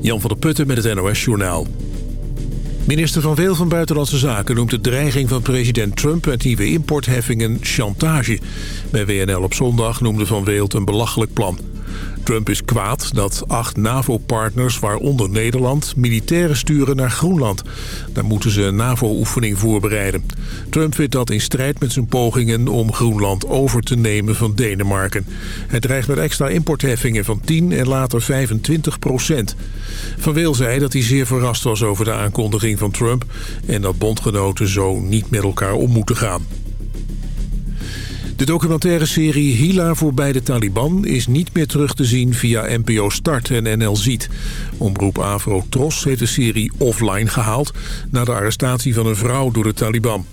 Jan van der Putten met het NOS Journaal. Minister Van Weel van Buitenlandse Zaken noemt de dreiging van president Trump... met nieuwe importheffingen chantage. Bij WNL op zondag noemde Van Weel het een belachelijk plan. Trump is kwaad dat acht NAVO-partners, waaronder Nederland... militairen sturen naar Groenland. Daar moeten ze een NAVO-oefening voorbereiden. Trump vindt dat in strijd met zijn pogingen om Groenland over te nemen van Denemarken. Hij dreigt met extra importheffingen van 10 en later 25 procent. Van Weel zei dat hij zeer verrast was over de aankondiging van Trump... en dat bondgenoten zo niet met elkaar om moeten gaan. De documentaire serie Hila voorbij de Taliban is niet meer terug te zien via NPO Start en NL Ziet. Omroep Avro Tros heeft de serie offline gehaald na de arrestatie van een vrouw door de Taliban.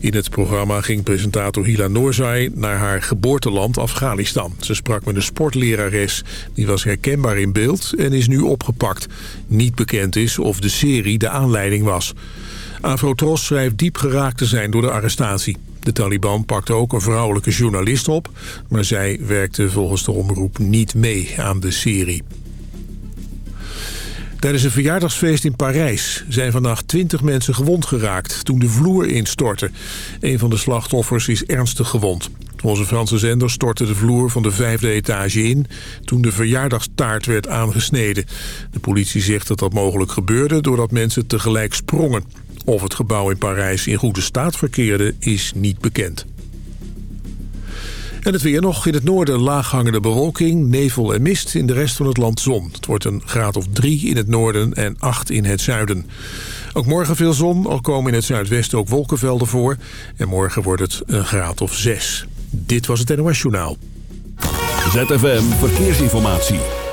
In het programma ging presentator Hila Noorzai naar haar geboorteland Afghanistan. Ze sprak met een sportlerares, die was herkenbaar in beeld en is nu opgepakt. Niet bekend is of de serie de aanleiding was. Tros schrijft diep geraakt te zijn door de arrestatie. De Taliban pakte ook een vrouwelijke journalist op... maar zij werkte volgens de omroep niet mee aan de serie. Tijdens een verjaardagsfeest in Parijs zijn vannacht 20 mensen gewond geraakt toen de vloer instortte. Een van de slachtoffers is ernstig gewond. Onze Franse zender stortte de vloer van de vijfde etage in toen de verjaardagstaart werd aangesneden. De politie zegt dat dat mogelijk gebeurde doordat mensen tegelijk sprongen. Of het gebouw in Parijs in goede staat verkeerde is niet bekend. En het weer nog. In het noorden laaghangende bewolking, nevel en mist. In de rest van het land zon. Het wordt een graad of 3 in het noorden en 8 in het zuiden. Ook morgen veel zon, al komen in het zuidwesten ook wolkenvelden voor. En morgen wordt het een graad of 6. Dit was het NOS Journaal. ZFM Verkeersinformatie.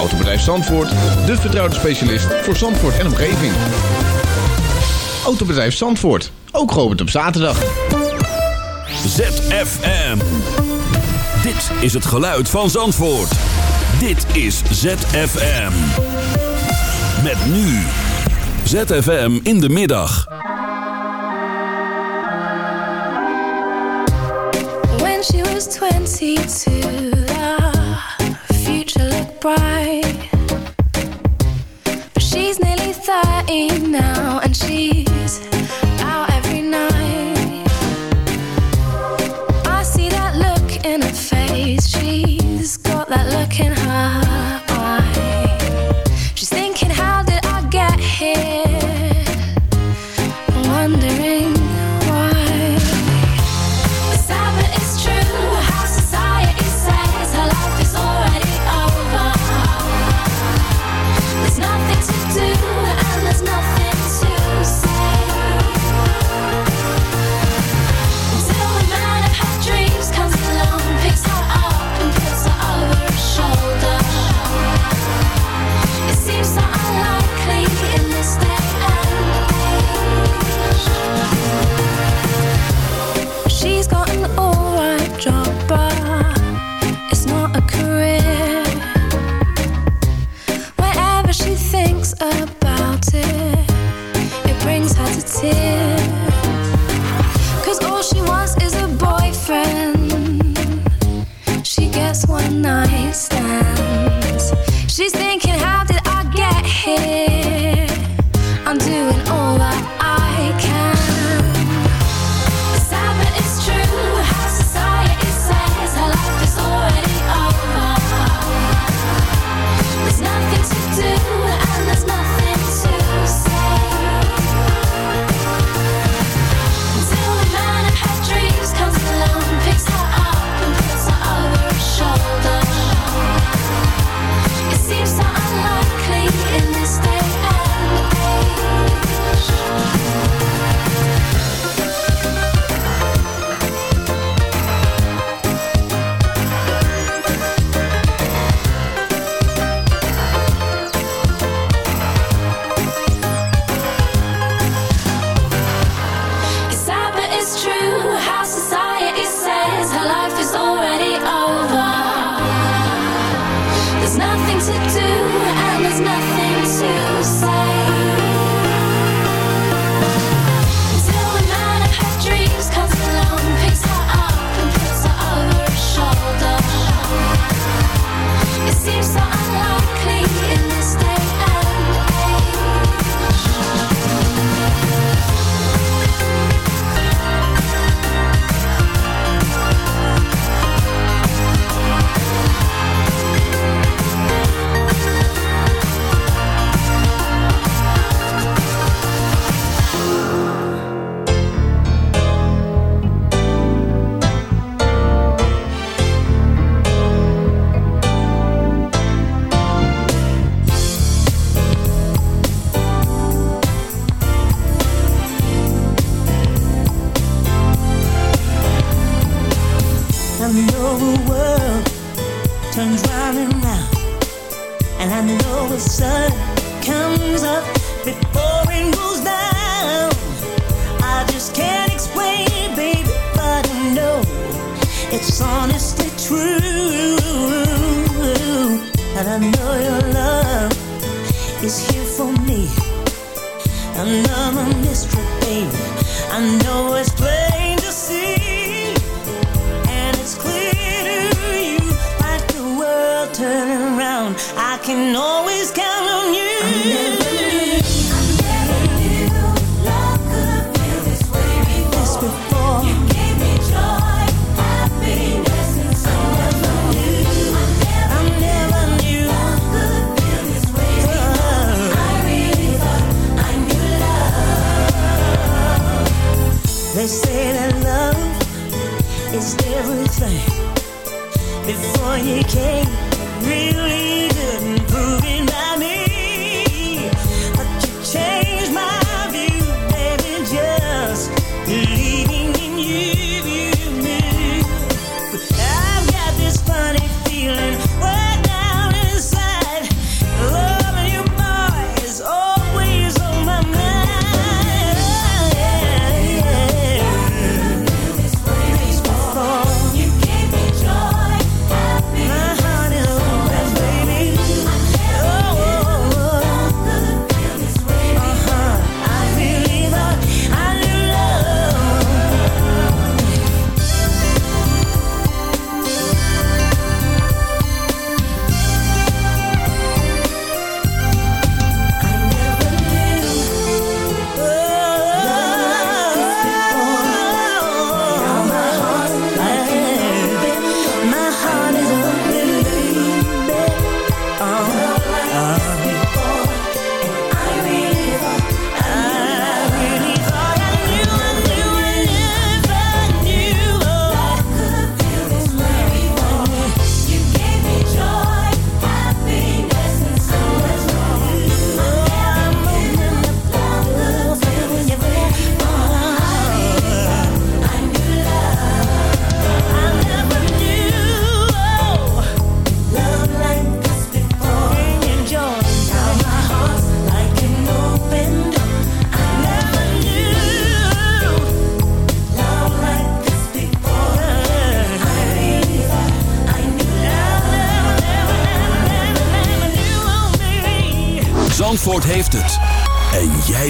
Autobedrijf Zandvoort, de vertrouwde specialist voor Zandvoort en omgeving. Autobedrijf Zandvoort, ook geopend op zaterdag. ZFM. Dit is het geluid van Zandvoort. Dit is ZFM. Met nu. ZFM in de middag. When she was 22 But she's nearly 30 now, and she's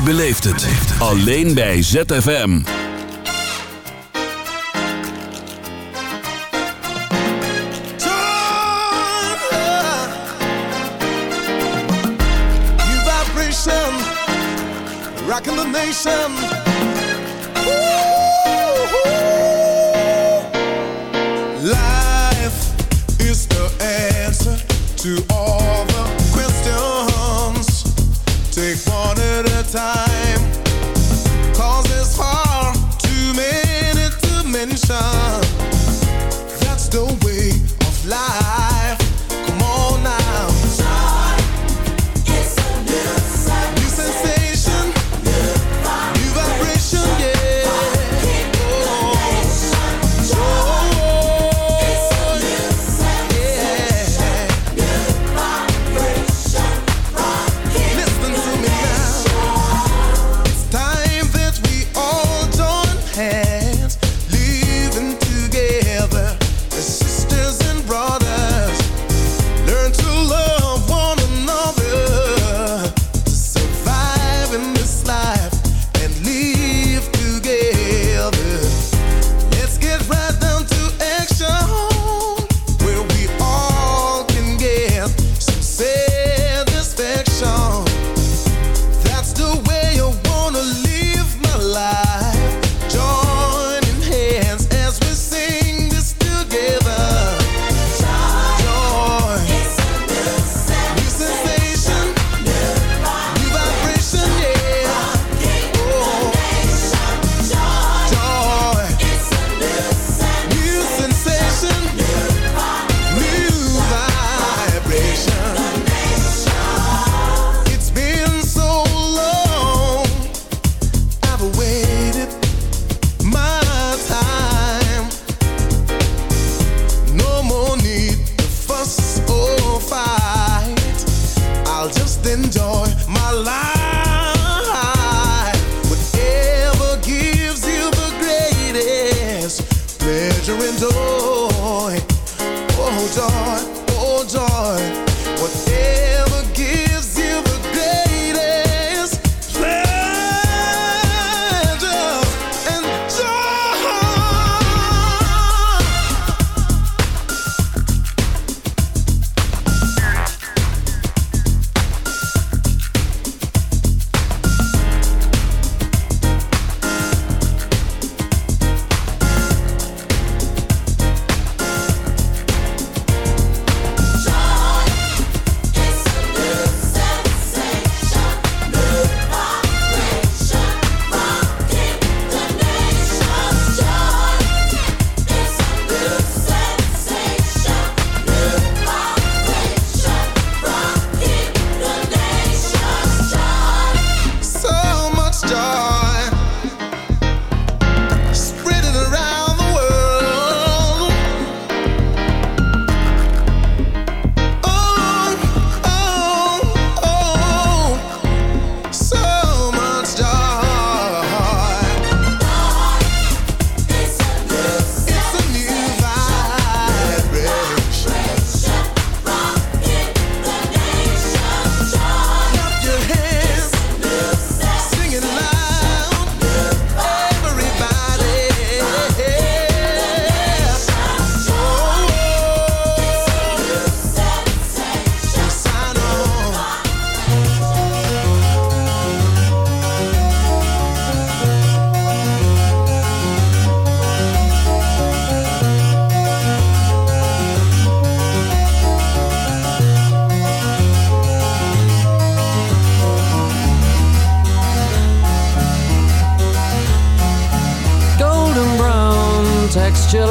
beleeft het. Alleen bij ZFM. Rocking the nation. Life is the answer to all the sisters of brothers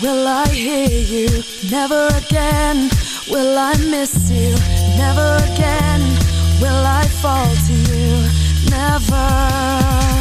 Will I hear you? Never again. Will I miss you? Never again. Will I fall to you? Never.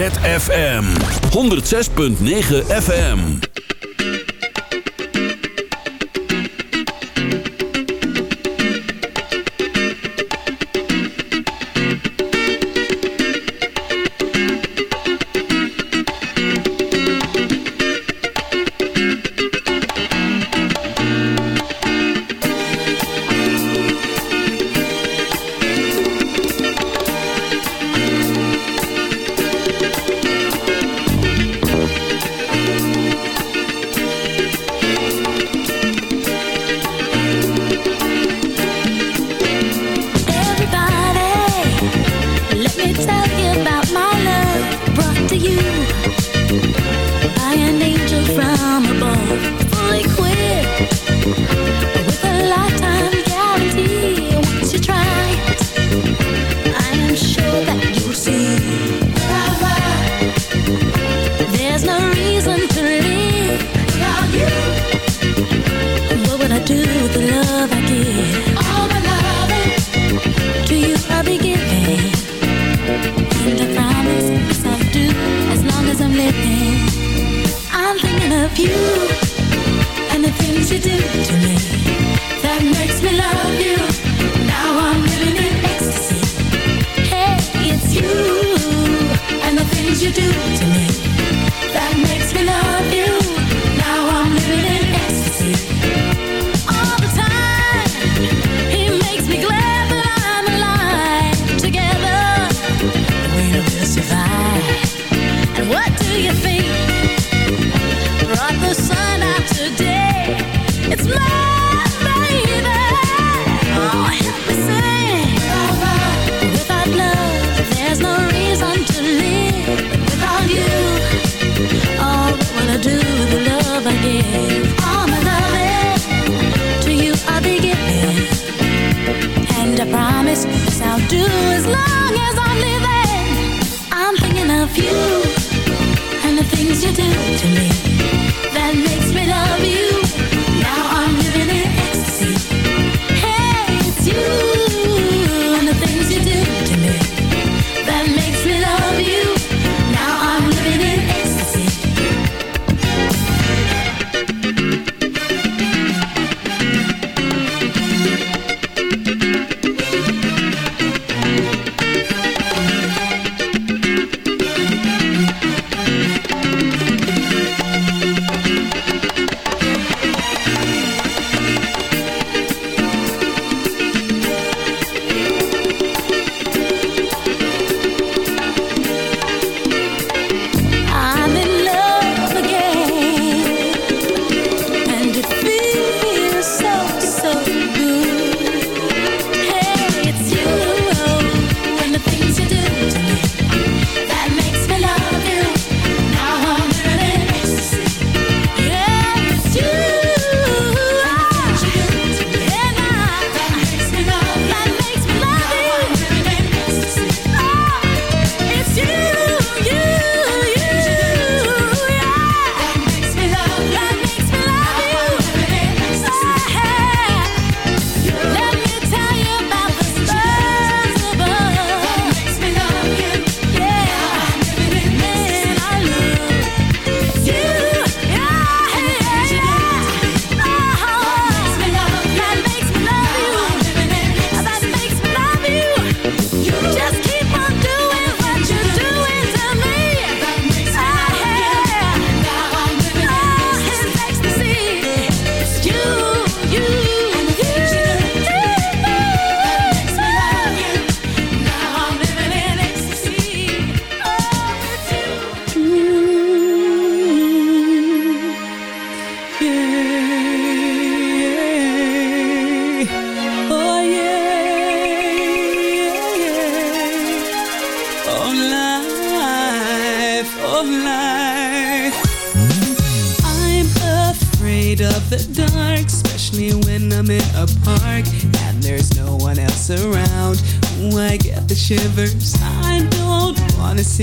ZFM. 106.9 FM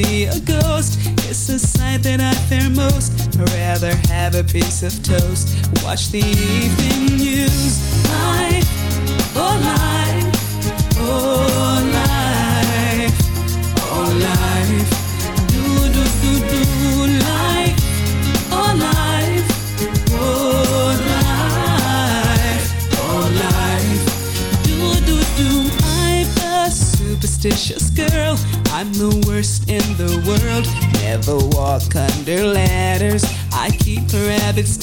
see a ghost. It's the sight that I fear most. I'd rather have a piece of toast. Watch the evening news.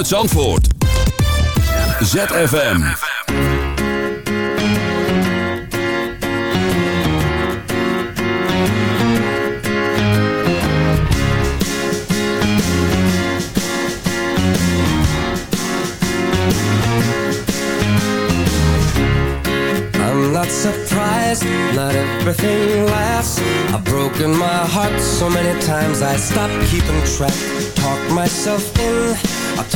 Vanuit Zandvoort. ZFM. I'm not surprised, not everything lasts. I've broken my heart so many times I stopped keeping track. Talk myself in,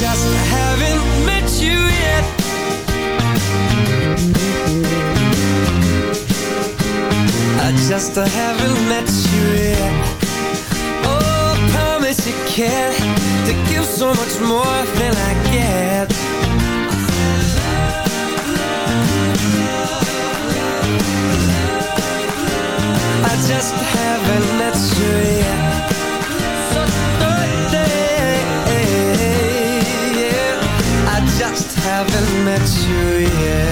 just haven't met you yet. I just haven't met you yet. Oh, I promise you to give so much more than I get. I just haven't met you yet. Haven't met you yet.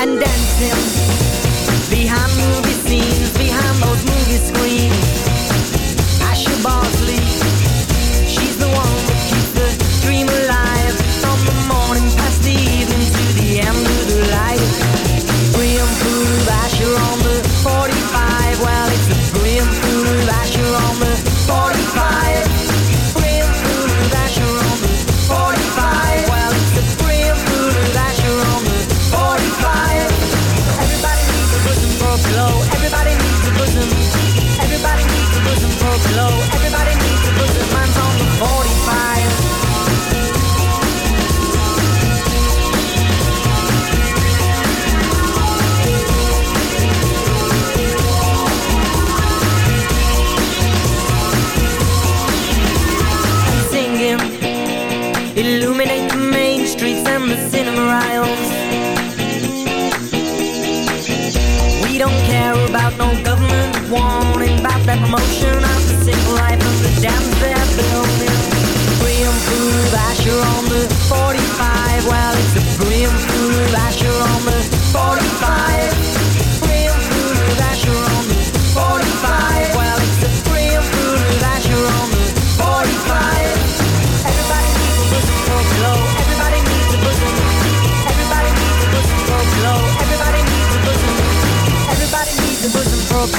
And dancing